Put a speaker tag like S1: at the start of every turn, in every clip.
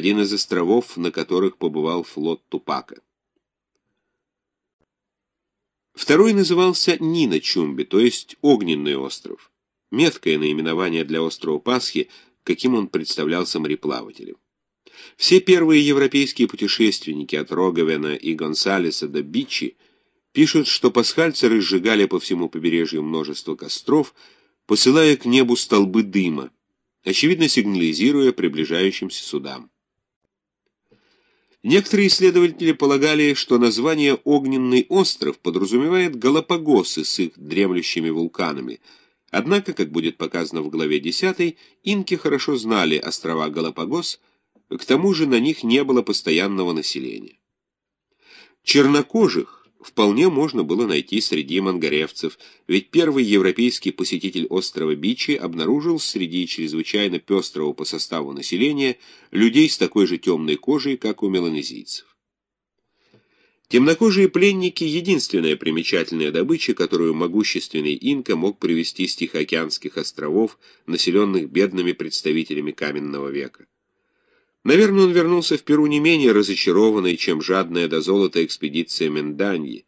S1: один из островов, на которых побывал флот Тупака. Второй назывался Нина Чумби, то есть Огненный остров. Меткое наименование для острова Пасхи, каким он представлялся мореплавателям. Все первые европейские путешественники от Роговена и Гонсалеса до Бичи пишут, что пасхальцы разжигали по всему побережью множество костров, посылая к небу столбы дыма, очевидно сигнализируя приближающимся судам. Некоторые исследователи полагали, что название «Огненный остров» подразумевает Галапагосы с их дремлющими вулканами. Однако, как будет показано в главе 10, инки хорошо знали острова Галапагос, к тому же на них не было постоянного населения. Чернокожих вполне можно было найти среди мангаревцев, ведь первый европейский посетитель острова Бичи обнаружил среди чрезвычайно пестрого по составу населения людей с такой же темной кожей, как у меланезийцев. Темнокожие пленники — единственная примечательная добыча, которую могущественный инка мог привезти с Тихоокеанских островов, населенных бедными представителями каменного века. Наверное, он вернулся в Перу не менее разочарованный, чем жадная до золота экспедиция Менданьи,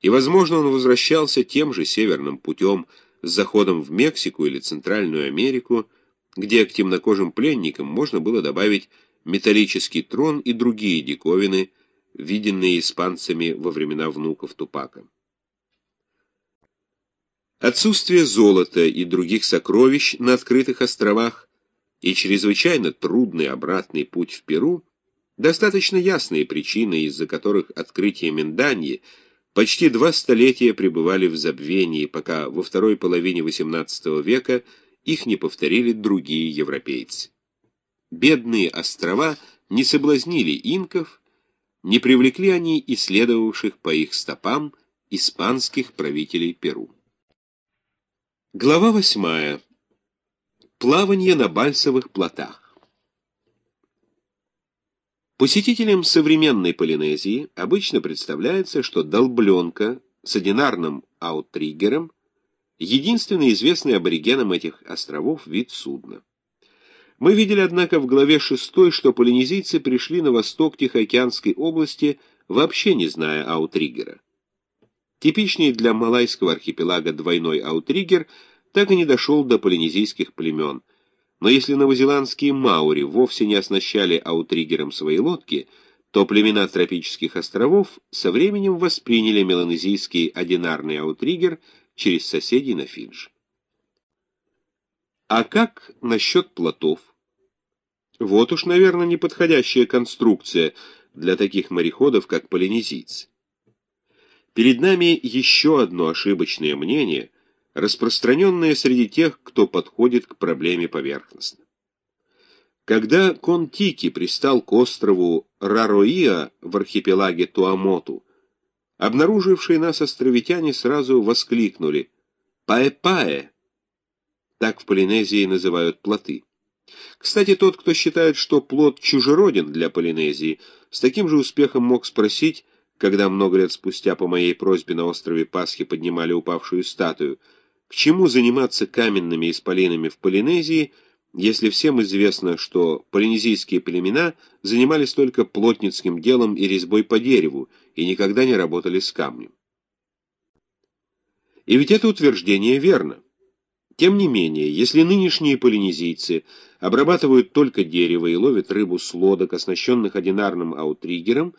S1: и, возможно, он возвращался тем же северным путем с заходом в Мексику или Центральную Америку, где к темнокожим пленникам можно было добавить металлический трон и другие диковины, виденные испанцами во времена внуков Тупака. Отсутствие золота и других сокровищ на открытых островах и чрезвычайно трудный обратный путь в Перу – достаточно ясные причины, из-за которых открытие Минданьи почти два столетия пребывали в забвении, пока во второй половине XVIII века их не повторили другие европейцы. Бедные острова не соблазнили инков, не привлекли они исследовавших по их стопам испанских правителей Перу. Глава восьмая. Плавание на бальсовых плотах. Посетителям современной Полинезии обычно представляется, что долбленка с одинарным аутриггером — единственный известный аборигенам этих островов вид судна. Мы видели, однако, в главе 6, что полинезийцы пришли на восток Тихоокеанской области, вообще не зная аутриггера. Типичный для малайского архипелага двойной аутриггер — так и не дошел до полинезийских племен. Но если новозеландские маури вовсе не оснащали аутриггером свои лодки, то племена тропических островов со временем восприняли меланезийский одинарный аутриггер через соседей на Фидж. А как насчет плотов? Вот уж, наверное, неподходящая конструкция для таких мореходов, как полинезийцы. Перед нами еще одно ошибочное мнение – распространенное среди тех, кто подходит к проблеме поверхностно. Когда Контики пристал к острову Рароиа в архипелаге Туамоту, обнаружившие нас островитяне сразу воскликнули «Паэ-паэ!» Так в Полинезии называют плоты. Кстати, тот, кто считает, что плод чужероден для Полинезии, с таким же успехом мог спросить, когда много лет спустя по моей просьбе на острове Пасхи поднимали упавшую статую – к чему заниматься каменными исполинами в Полинезии, если всем известно, что полинезийские племена занимались только плотницким делом и резьбой по дереву и никогда не работали с камнем? И ведь это утверждение верно. Тем не менее, если нынешние полинезийцы обрабатывают только дерево и ловят рыбу с лодок, оснащенных одинарным аутриггером,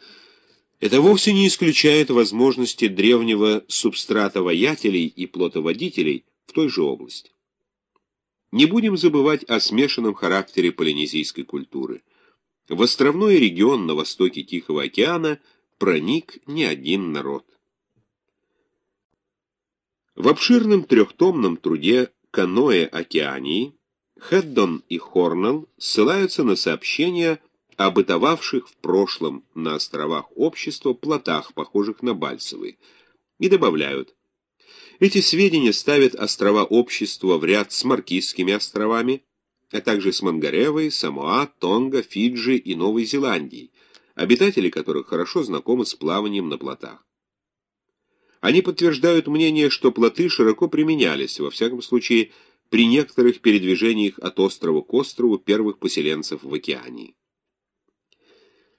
S1: это вовсе не исключает возможности древнего субстрата воятелей и плотоводителей в той же области. Не будем забывать о смешанном характере полинезийской культуры. В островной регион на востоке Тихого океана проник не один народ. В обширном трехтомном труде «Каноэ Океании» Хеддон и Хорнелл ссылаются на сообщения о бытовавших в прошлом на островах общества плотах, похожих на бальсовые, и добавляют, эти сведения ставят острова общества в ряд с Маркизскими островами, а также с Мангаревой, Самоа, Тонга, Фиджи и Новой Зеландией, обитатели которых хорошо знакомы с плаванием на плотах. Они подтверждают мнение, что плоты широко применялись, во всяком случае, при некоторых передвижениях от острова к острову первых поселенцев в океании.